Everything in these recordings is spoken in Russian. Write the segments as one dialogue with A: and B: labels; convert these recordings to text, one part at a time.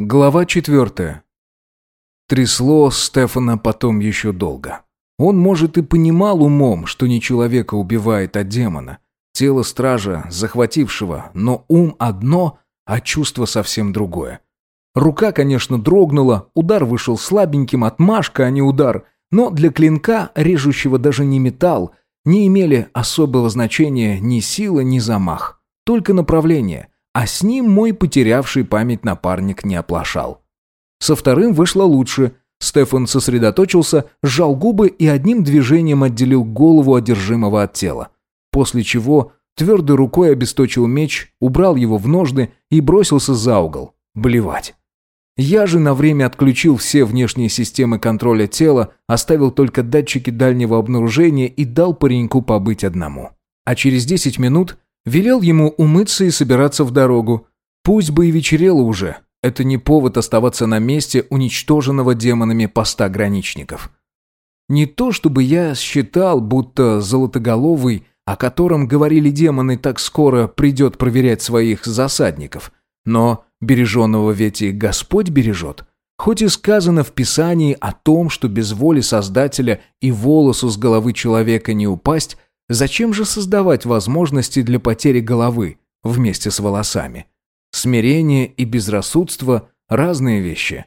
A: Глава четвертая. Трясло Стефана потом еще долго. Он, может, и понимал умом, что не человека убивает, а демона. Тело стража, захватившего, но ум одно, а чувство совсем другое. Рука, конечно, дрогнула, удар вышел слабеньким, отмашка, а не удар, но для клинка, режущего даже не металл, не имели особого значения ни сила, ни замах, только направление – а с ним мой потерявший память напарник не оплошал. Со вторым вышло лучше. Стефан сосредоточился, сжал губы и одним движением отделил голову одержимого от тела. После чего твердой рукой обесточил меч, убрал его в ножны и бросился за угол. Блевать. Я же на время отключил все внешние системы контроля тела, оставил только датчики дальнего обнаружения и дал пареньку побыть одному. А через 10 минут Велел ему умыться и собираться в дорогу. Пусть бы и вечерело уже. Это не повод оставаться на месте уничтоженного демонами поста граничников. Не то чтобы я считал, будто Золотоголовый, о котором говорили демоны, так скоро придет проверять своих засадников. Но береженного ведь и Господь бережет. Хоть и сказано в Писании о том, что без воли Создателя и волосу с головы человека не упасть, Зачем же создавать возможности для потери головы вместе с волосами? Смирение и безрассудство – разные вещи.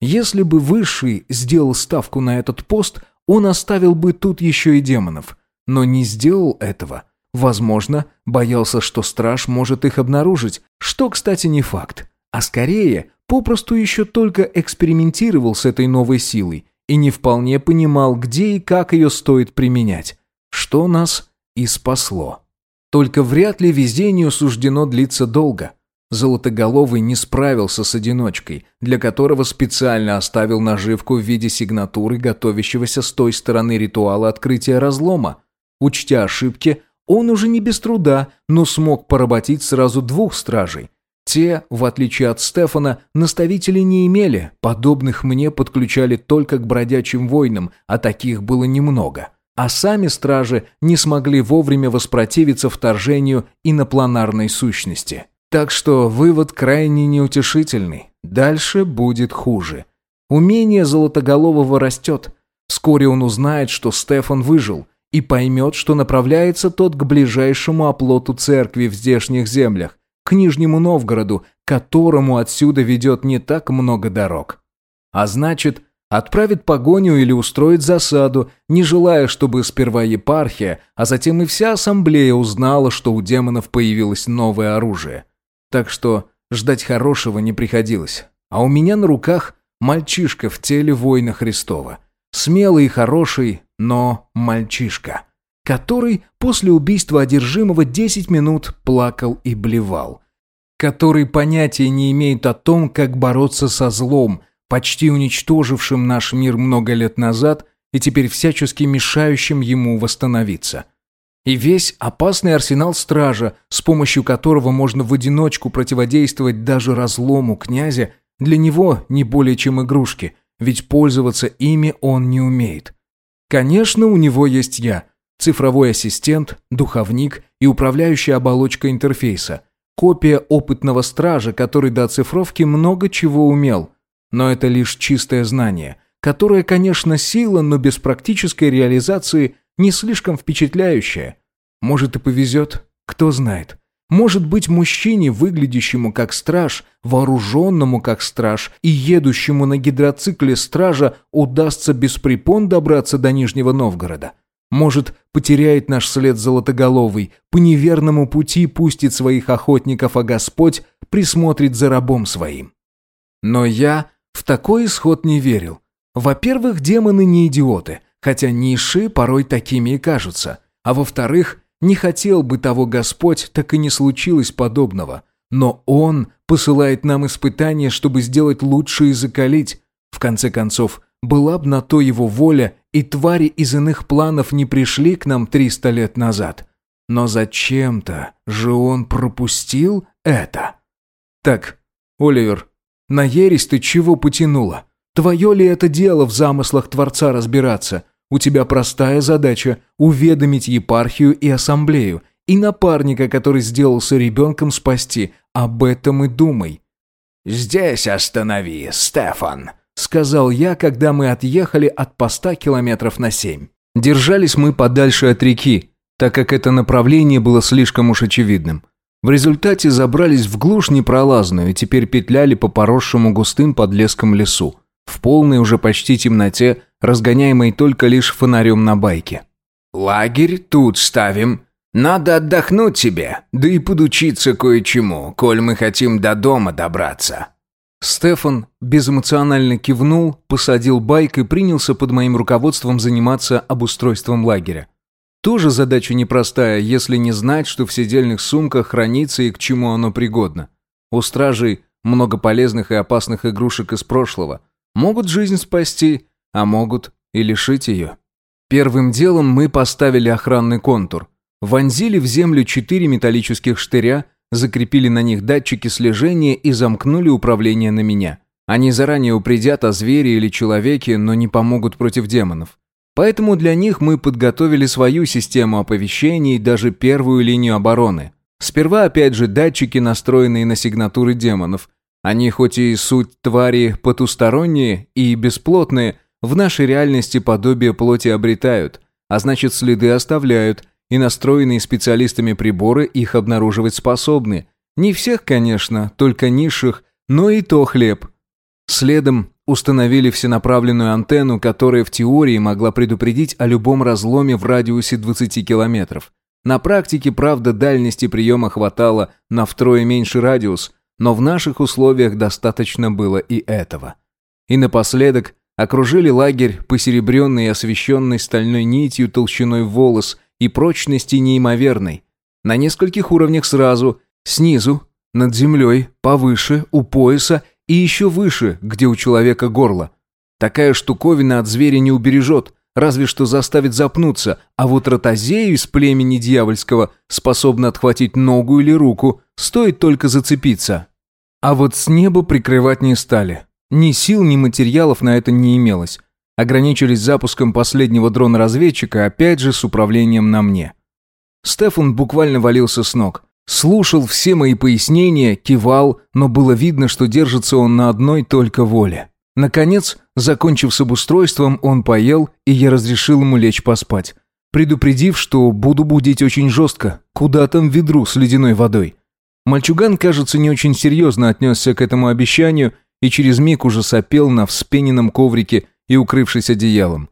A: Если бы Высший сделал ставку на этот пост, он оставил бы тут еще и демонов, но не сделал этого. Возможно, боялся, что страж может их обнаружить, что, кстати, не факт. А скорее, попросту еще только экспериментировал с этой новой силой и не вполне понимал, где и как ее стоит применять что нас и спасло. Только вряд ли везению суждено длиться долго. Золотоголовый не справился с одиночкой, для которого специально оставил наживку в виде сигнатуры, готовящегося с той стороны ритуала открытия разлома. Учтя ошибки, он уже не без труда, но смог поработить сразу двух стражей. Те, в отличие от Стефана, наставителей не имели, подобных мне подключали только к бродячим войнам, а таких было немного а сами стражи не смогли вовремя воспротивиться вторжению инопланарной сущности. Так что вывод крайне неутешительный. Дальше будет хуже. Умение Золотоголового растет. Вскоре он узнает, что Стефан выжил, и поймет, что направляется тот к ближайшему оплоту церкви в здешних землях, к Нижнему Новгороду, которому отсюда ведет не так много дорог. А значит, Отправит погоню или устроит засаду, не желая, чтобы сперва епархия, а затем и вся ассамблея узнала, что у демонов появилось новое оружие. Так что ждать хорошего не приходилось. А у меня на руках мальчишка в теле воина Христова. Смелый и хороший, но мальчишка. Который после убийства одержимого 10 минут плакал и блевал. Который понятия не имеет о том, как бороться со злом – почти уничтожившим наш мир много лет назад и теперь всячески мешающим ему восстановиться. И весь опасный арсенал стража, с помощью которого можно в одиночку противодействовать даже разлому князя, для него не более чем игрушки, ведь пользоваться ими он не умеет. Конечно, у него есть я, цифровой ассистент, духовник и управляющая оболочка интерфейса, копия опытного стража, который до оцифровки много чего умел – но это лишь чистое знание, которое, конечно, сила, но без практической реализации не слишком впечатляющее. Может и повезет, кто знает. Может быть, мужчине, выглядящему как страж, вооруженному как страж и едущему на гидроцикле стража, удастся без препон добраться до Нижнего Новгорода. Может, потеряет наш след золотоголовый, по неверному пути пустит своих охотников, а Господь присмотрит за рабом своим. Но я в такой исход не верил. Во-первых, демоны не идиоты, хотя низшие порой такими и кажутся. А во-вторых, не хотел бы того Господь, так и не случилось подобного. Но Он посылает нам испытания, чтобы сделать лучше и закалить. В конце концов, была б на то его воля, и твари из иных планов не пришли к нам триста лет назад. Но зачем-то же он пропустил это. Так, Оливер, на ересь ты чего потянула? Твое ли это дело в замыслах Творца разбираться? У тебя простая задача – уведомить епархию и ассамблею, и напарника, который сделался ребенком, спасти. Об этом и думай.
B: «Здесь останови, Стефан», —
A: сказал я, когда мы отъехали от поста километров на семь. Держались мы подальше от реки, так как это направление было слишком уж очевидным. В результате забрались в глушь непролазную и теперь петляли по поросшему густым подлеском лесу, в полной уже почти темноте, разгоняемой только лишь фонарем на байке.
B: «Лагерь тут ставим. Надо отдохнуть тебе, да и подучиться кое-чему, коль мы хотим до дома добраться».
A: Стефан безэмоционально кивнул, посадил байк и принялся под моим руководством заниматься обустройством лагеря. Тоже задача непростая, если не знать, что в сидельных сумках хранится и к чему оно пригодно. У стражей много полезных и опасных игрушек из прошлого. Могут жизнь спасти, а могут и лишить ее. Первым делом мы поставили охранный контур. Вонзили в землю четыре металлических штыря, закрепили на них датчики слежения и замкнули управление на меня. Они заранее упредят о звере или человеке, но не помогут против демонов. Поэтому для них мы подготовили свою систему оповещений и даже первую линию обороны. Сперва опять же датчики, настроенные на сигнатуры демонов. Они хоть и суть твари потусторонние и бесплотные, в нашей реальности подобие плоти обретают, а значит следы оставляют – и настроенные специалистами приборы их обнаруживать способны. Не всех, конечно, только низших, но и то хлеб. Следом установили всенаправленную антенну, которая в теории могла предупредить о любом разломе в радиусе 20 километров. На практике, правда, дальности приема хватало на втрое меньше радиус, но в наших условиях достаточно было и этого. И напоследок окружили лагерь, посеребренный и освещенный стальной нитью толщиной волос, и прочности неимоверной. На нескольких уровнях сразу, снизу, над землей, повыше, у пояса и еще выше, где у человека горло. Такая штуковина от зверя не убережет, разве что заставит запнуться, а вот ротозею из племени дьявольского способна отхватить ногу или руку, стоит только зацепиться. А вот с неба прикрывать не стали. Ни сил, ни материалов на это не имелось. Ограничились запуском последнего дрона-разведчика, опять же с управлением на мне. Стефан буквально валился с ног. Слушал все мои пояснения, кивал, но было видно, что держится он на одной только воле. Наконец, закончив с обустройством, он поел, и я разрешил ему лечь поспать, предупредив, что буду будить очень жестко, куда там ведру с ледяной водой. Мальчуган, кажется, не очень серьезно отнесся к этому обещанию и через миг уже сопел на вспененном коврике, и укрывшись одеялом.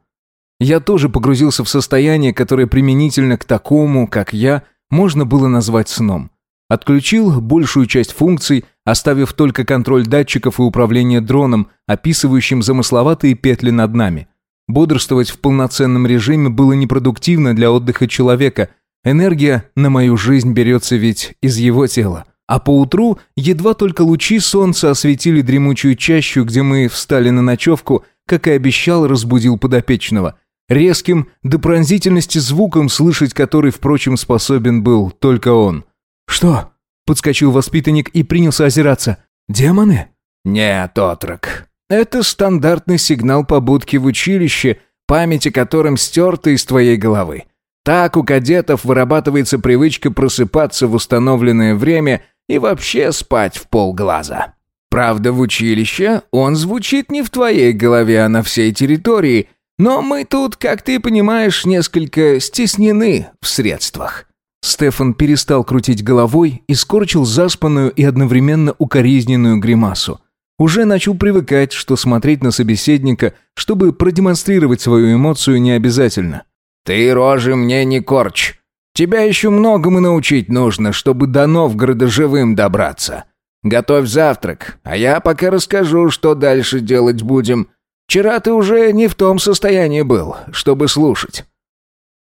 A: Я тоже погрузился в состояние, которое применительно к такому, как я, можно было назвать сном. Отключил большую часть функций, оставив только контроль датчиков и управление дроном, описывающим замысловатые петли над нами. Бодрствовать в полноценном режиме было непродуктивно для отдыха человека. Энергия на мою жизнь берется ведь из его тела. А поутру едва только лучи солнца осветили дремучую чащу, где мы встали на ночевку, как и обещал, разбудил подопечного. Резким, до пронзительности звуком, слышать который, впрочем, способен был только он. «Что?» – подскочил воспитанник и принялся озираться. «Демоны?»
B: «Нет, отрок. Это стандартный сигнал побудки в училище, память о котором стерта из твоей головы. Так у кадетов вырабатывается привычка просыпаться в установленное время и вообще спать в полглаза. Правда, в училище он звучит не в твоей голове, а на всей территории, но мы тут, как ты понимаешь, несколько стеснены в средствах».
A: Стефан перестал крутить головой и скорчил заспанную и одновременно укоризненную гримасу. Уже начал привыкать, что смотреть на собеседника, чтобы продемонстрировать свою эмоцию, не обязательно.
B: «Ты рожи мне не корчь. Тебя еще многому научить нужно, чтобы до Новгорода живым добраться. Готовь завтрак, а я пока расскажу, что дальше делать будем. Вчера ты уже не в том состоянии был, чтобы слушать».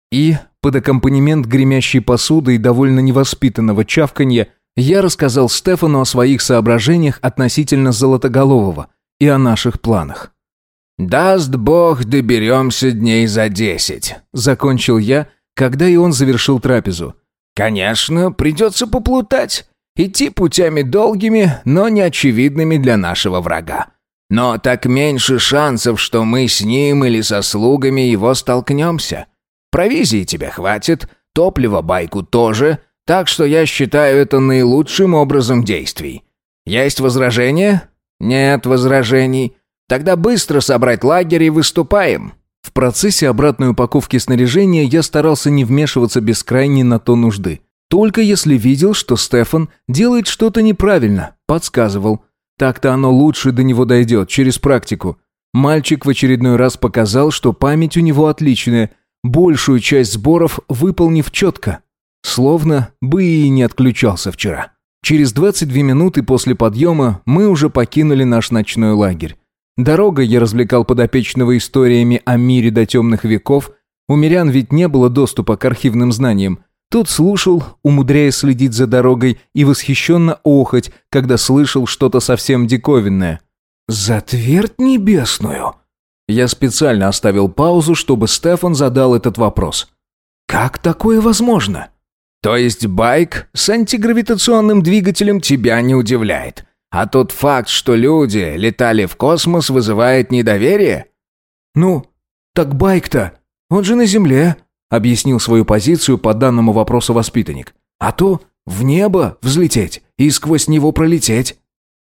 A: И, под аккомпанемент гремящей посуды и довольно невоспитанного чавканья, я рассказал Стефану о своих соображениях относительно Золотоголового и о наших планах.
B: «Даст Бог, доберемся дней за десять», — закончил я, когда и он завершил трапезу. «Конечно, придется поплутать. Идти путями долгими, но неочевидными для нашего врага. Но так меньше шансов, что мы с ним или со слугами его столкнемся. Провизии тебе хватит, топлива байку тоже, так что я считаю это наилучшим образом действий. Есть возражения? Нет возражений. Тогда быстро собрать лагерь и выступаем.
A: В процессе обратной упаковки снаряжения я старался не вмешиваться без крайней на то нужды. Только если видел, что Стефан делает что-то неправильно, подсказывал. Так-то оно лучше до него дойдет, через практику. Мальчик в очередной раз показал, что память у него отличная, большую часть сборов выполнив четко. Словно бы и не отключался вчера. Через 22 минуты после подъема мы уже покинули наш ночной лагерь. Дорога я развлекал подопечного историями о мире до темных веков. У мирян ведь не было доступа к архивным знаниям. Тут слушал, умудряясь следить за дорогой и восхищенно охоть, когда слышал что-то совсем диковинное.
B: «За твердь небесную!»
A: Я специально оставил паузу, чтобы Стефан задал этот вопрос.
B: «Как такое возможно?» «То есть байк с антигравитационным двигателем тебя не удивляет?» А тот факт, что люди летали в космос, вызывает недоверие?
A: Ну, так байк-то, он же на Земле, объяснил свою позицию по данному вопросу воспитанник. А то в небо взлететь и сквозь него пролететь.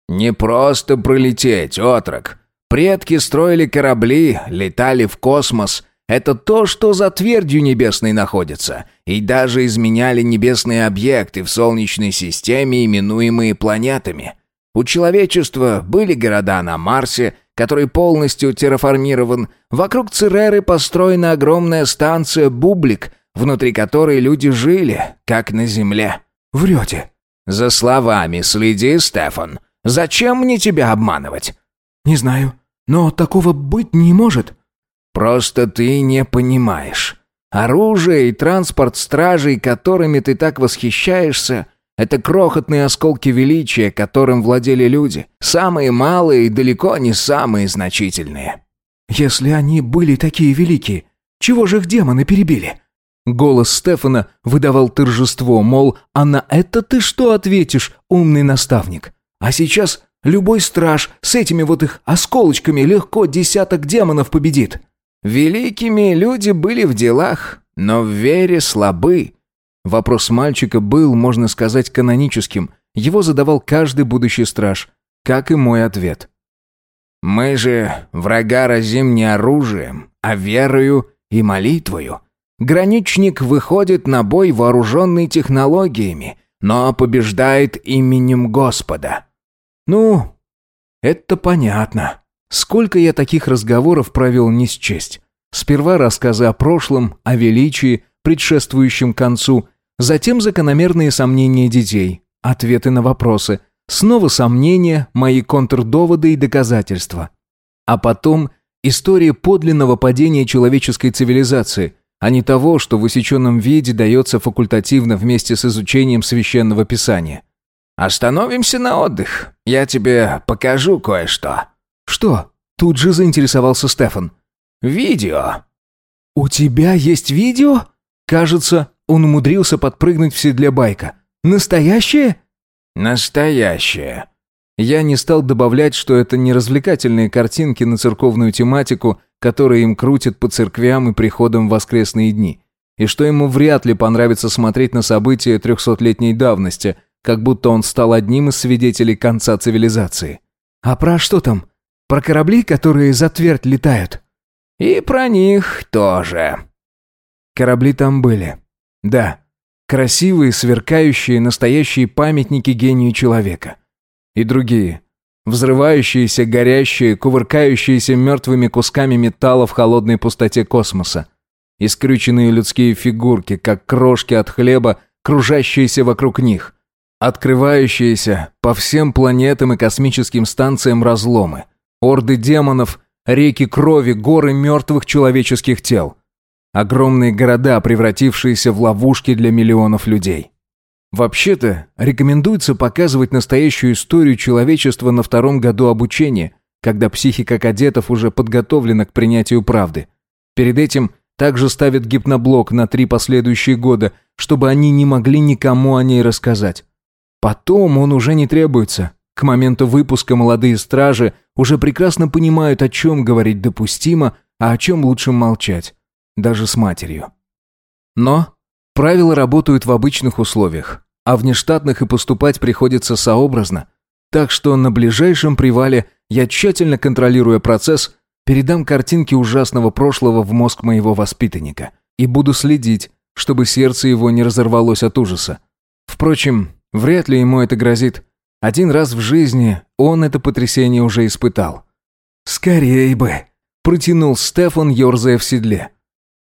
B: Не просто пролететь, отрок. Предки строили корабли, летали в космос. Это то, что за твердью небесной находится. И даже изменяли небесные объекты в Солнечной системе, именуемые планетами. У человечества были города на Марсе, который полностью терраформирован. Вокруг Цереры построена огромная станция «Бублик», внутри которой люди жили, как на Земле.
A: Врете.
B: За словами следи, Стефан. Зачем мне тебя обманывать?
A: Не знаю, но такого быть не может.
B: Просто ты не понимаешь. Оружие и транспорт стражей, которыми ты так восхищаешься – это крохотные осколки величия, которым владели люди. Самые малые и далеко не самые значительные.
A: Если они были такие великие, чего же их демоны перебили? Голос Стефана выдавал торжество, мол, а на это ты что ответишь, умный наставник? А сейчас любой страж с этими вот их осколочками легко десяток демонов победит.
B: Великими люди были в делах, но в вере слабы.
A: Вопрос мальчика был, можно сказать, каноническим. Его задавал каждый будущий страж, как и мой ответ.
B: «Мы же врага разим не оружием, а верою и молитвою. Граничник выходит на бой вооруженный технологиями, но побеждает именем Господа».
A: «Ну, это понятно. Сколько я таких разговоров провел не счесть. Сперва рассказы о прошлом, о величии, предшествующем концу, Затем закономерные сомнения детей, ответы на вопросы, снова сомнения, мои контрдоводы и доказательства. А потом история подлинного падения человеческой цивилизации, а не того, что в усеченном виде дается факультативно вместе с изучением священного писания.
B: «Остановимся на отдых. Я тебе покажу кое-что».
A: «Что?» Тут же заинтересовался Стефан.
B: «Видео».
A: «У тебя есть видео?» Кажется, он умудрился подпрыгнуть в седле байка. «Настоящее?»
B: «Настоящее».
A: Я не стал добавлять, что это не развлекательные картинки на церковную тематику, которые им крутят по церквям и приходам в воскресные дни, и что ему вряд ли понравится смотреть на события трехсотлетней давности, как будто он стал одним из свидетелей конца цивилизации. «А про что там? Про корабли, которые за твердь летают?»
B: «И про них тоже».
A: Корабли там были. Да, красивые, сверкающие, настоящие памятники гению человека. И другие. Взрывающиеся, горящие, кувыркающиеся мертвыми кусками металла в холодной пустоте космоса. Искрюченные людские фигурки, как крошки от хлеба, кружащиеся вокруг них. Открывающиеся по всем планетам и космическим станциям разломы. Орды демонов, реки крови, горы мертвых человеческих тел. Огромные города, превратившиеся в ловушки для миллионов людей. Вообще-то, рекомендуется показывать настоящую историю человечества на втором году обучения, когда психика кадетов уже подготовлена к принятию правды. Перед этим также ставят гипноблок на три последующие года, чтобы они не могли никому о ней рассказать. Потом он уже не требуется. К моменту выпуска молодые стражи уже прекрасно понимают, о чем говорить допустимо, а о чем лучше молчать даже с матерью. Но правила работают в обычных условиях, а внештатных и поступать приходится сообразно. Так что на ближайшем привале я, тщательно контролируя процесс, передам картинки ужасного прошлого в мозг моего воспитанника и буду следить, чтобы сердце его не разорвалось от ужаса. Впрочем, вряд ли ему это грозит. Один раз в жизни он это потрясение уже испытал. «Скорей бы!» – протянул Стефан, ерзая в седле.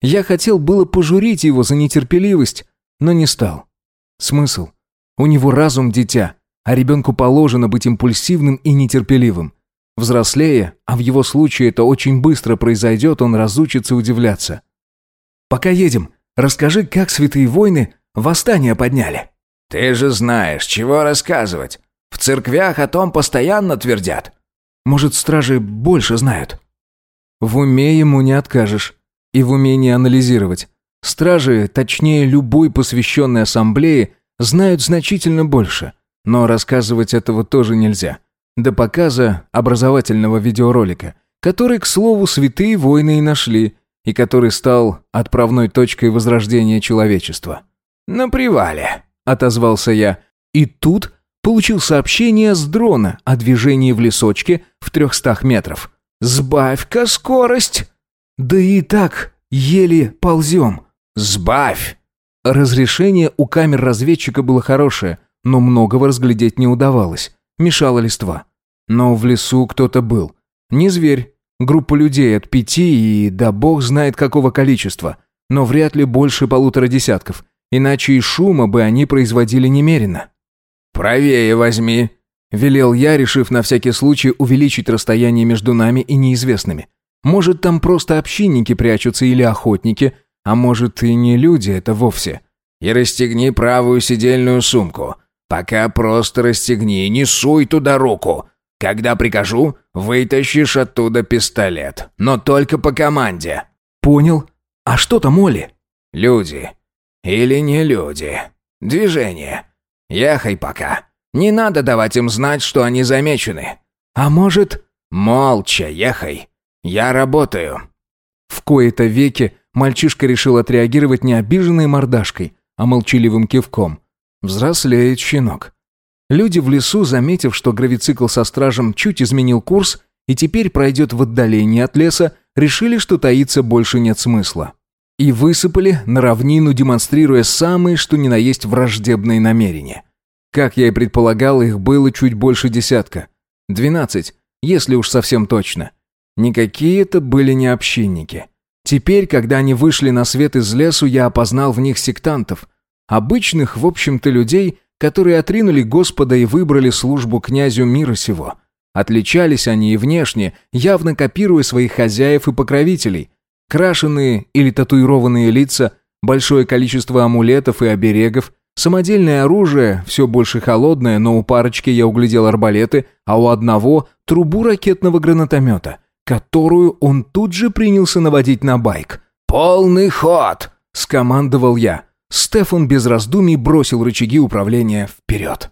A: Я хотел было пожурить его за нетерпеливость, но не стал. Смысл? У него разум дитя, а ребенку положено быть импульсивным и нетерпеливым. Взрослея, а в его случае это очень быстро произойдет, он разучится удивляться. «Пока едем, расскажи, как святые войны восстание подняли».
B: «Ты же знаешь, чего рассказывать. В церквях о том постоянно твердят».
A: «Может, стражи больше знают?» В уме ему не откажешь. И в умении анализировать. Стражи, точнее любой посвященной ассамблеи, знают значительно больше. Но рассказывать этого тоже нельзя. До показа образовательного видеоролика, который, к слову, святые войны и нашли, и который стал отправной точкой возрождения человечества.
B: «На привале», —
A: отозвался я. И тут получил сообщение с дрона о движении в лесочке в трехстах метров. «Сбавь-ка скорость!» «Да и так еле ползем».
B: «Сбавь!»
A: Разрешение у камер разведчика было хорошее, но многого разглядеть не удавалось. Мешала листва. Но в лесу кто-то был. Не зверь. Группа людей от пяти и да бог знает какого количества. Но вряд ли больше полутора десятков. Иначе и шума бы они производили немерено.
B: «Правее возьми», — велел я, решив на всякий случай увеличить расстояние между нами и неизвестными. Может, там просто общинники прячутся или охотники, а может и не люди это вовсе. И расстегни правую сидельную сумку. Пока просто расстегни, не суй туда руку. Когда прикажу, вытащишь оттуда пистолет. Но только по команде.
A: Понял. А что там Оли?
B: Люди. Или не люди. Движение. Ехай пока. Не надо давать им знать, что они замечены.
A: А может...
B: Молча ехай. Я работаю.
A: В кои-то веки мальчишка решил отреагировать не обиженной мордашкой, а молчаливым кивком. Взрослеет щенок. Люди в лесу, заметив, что гравицикл со стражем чуть изменил курс и теперь пройдет в отдалении от леса, решили, что таиться больше нет смысла. И высыпали на равнину, демонстрируя самые, что ни на есть, враждебные намерения. Как я и предполагал, их было чуть больше десятка. Двенадцать, если уж совсем точно. Никакие это были не общинники. Теперь, когда они вышли на свет из лесу, я опознал в них сектантов. Обычных, в общем-то, людей, которые отринули Господа и выбрали службу князю мира сего. Отличались они и внешне, явно копируя своих хозяев и покровителей. Крашеные или татуированные лица, большое количество амулетов и оберегов, самодельное оружие, все больше холодное, но у парочки я углядел арбалеты, а у одного – трубу ракетного гранатомета которую он тут же принялся наводить на байк.
B: «Полный ход!»
A: – скомандовал я. Стефан без раздумий бросил рычаги управления вперед.